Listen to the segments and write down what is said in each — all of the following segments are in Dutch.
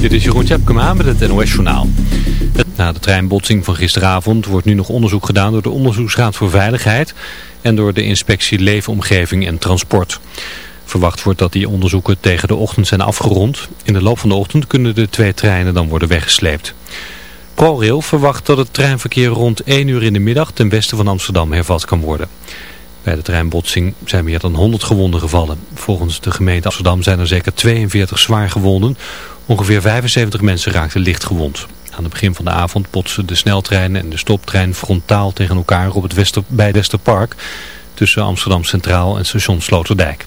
Dit is Jeroen Tjepkema met het NOS Journaal. Na de treinbotsing van gisteravond wordt nu nog onderzoek gedaan door de Onderzoeksraad voor Veiligheid en door de Inspectie Leefomgeving en Transport. Verwacht wordt dat die onderzoeken tegen de ochtend zijn afgerond. In de loop van de ochtend kunnen de twee treinen dan worden weggesleept. ProRail verwacht dat het treinverkeer rond 1 uur in de middag ten westen van Amsterdam hervat kan worden. Bij de treinbotsing zijn meer dan 100 gewonden gevallen. Volgens de gemeente Amsterdam zijn er zeker 42 zwaar gewonden. Ongeveer 75 mensen raakten licht gewond. Aan het begin van de avond botsen de sneltrein en de stoptrein frontaal tegen elkaar op het Wester, bij Westerpark tussen Amsterdam Centraal en station Sloterdijk.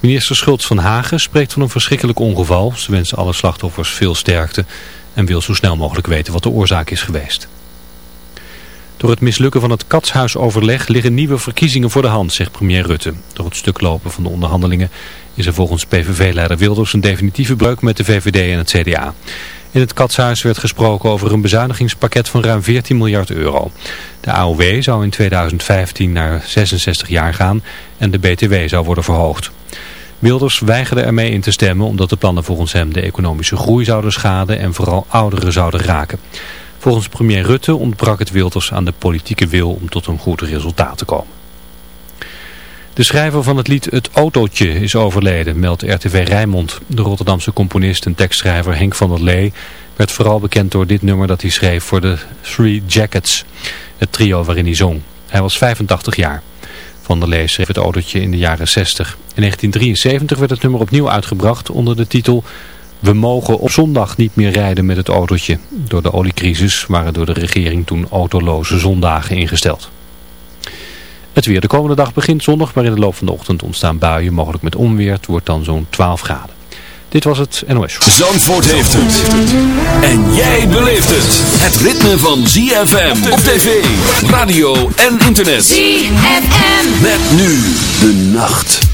Minister Schultz van Hagen spreekt van een verschrikkelijk ongeval. Ze wensen alle slachtoffers veel sterkte en wil zo snel mogelijk weten wat de oorzaak is geweest. Door het mislukken van het katshuisoverleg liggen nieuwe verkiezingen voor de hand, zegt premier Rutte. Door het stuklopen van de onderhandelingen is er volgens PVV-leider Wilders een definitieve breuk met de VVD en het CDA. In het katshuis werd gesproken over een bezuinigingspakket van ruim 14 miljard euro. De AOW zou in 2015 naar 66 jaar gaan en de BTW zou worden verhoogd. Wilders weigerde ermee in te stemmen omdat de plannen volgens hem de economische groei zouden schaden en vooral ouderen zouden raken. Volgens premier Rutte ontbrak het Wilders aan de politieke wil om tot een goed resultaat te komen. De schrijver van het lied Het Autootje is overleden, meldt RTV Rijnmond. De Rotterdamse componist en tekstschrijver Henk van der Lee werd vooral bekend door dit nummer dat hij schreef voor de Three Jackets, het trio waarin hij zong. Hij was 85 jaar. Van der Lee schreef het autootje in de jaren 60. In 1973 werd het nummer opnieuw uitgebracht onder de titel we mogen op zondag niet meer rijden met het autootje. Door de oliecrisis waren door de regering toen autoloze zondagen ingesteld. Het weer de komende dag begint zondag, maar in de loop van de ochtend ontstaan buien, mogelijk met onweer. Het wordt dan zo'n 12 graden. Dit was het NOS. Zandvoort heeft het. En jij beleeft het. Het ritme van ZFM op tv, radio en internet. ZFM. Met nu de nacht.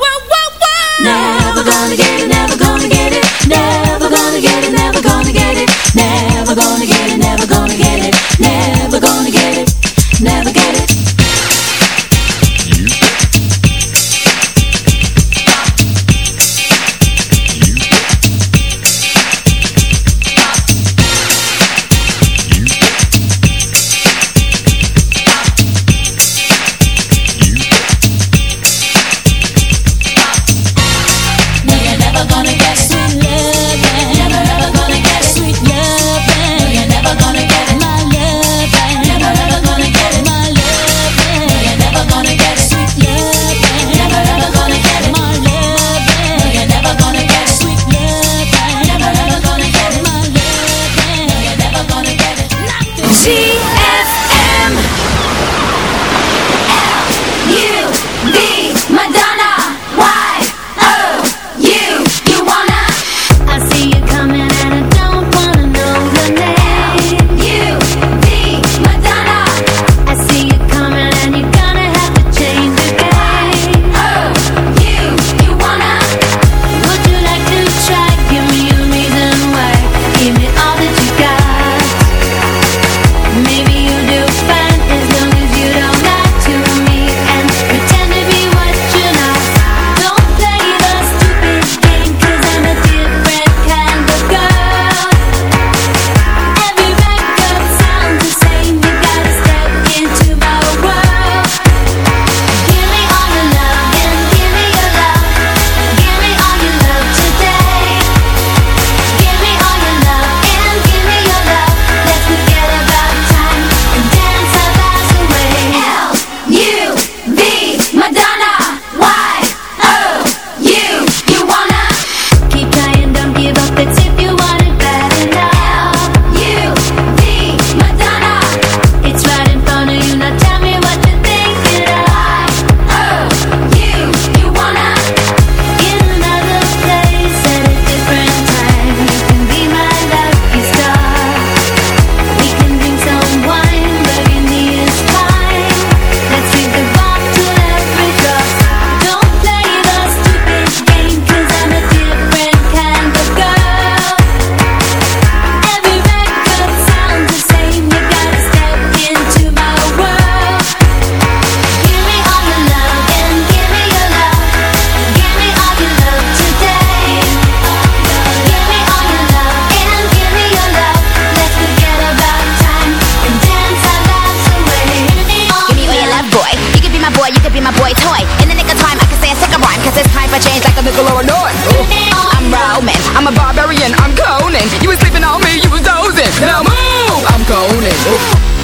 I'm coning. You was sleeping on me, you was dozing. Now move, I'm coning.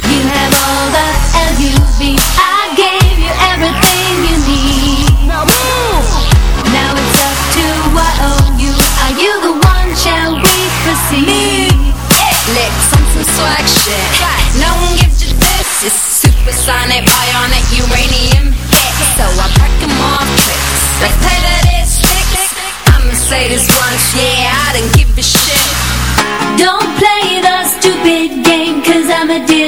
You have all the L-U-V. I gave you everything you need. Now move. Now it's up to Y-O-U. Are you the one? Shall we proceed? Licks on some swag shit. No one gives you this. It's supersonic, bionic, uranium. So I'm packing more tricks. Let's play to. I'ma say this once, yeah.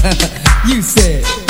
you said.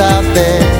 out there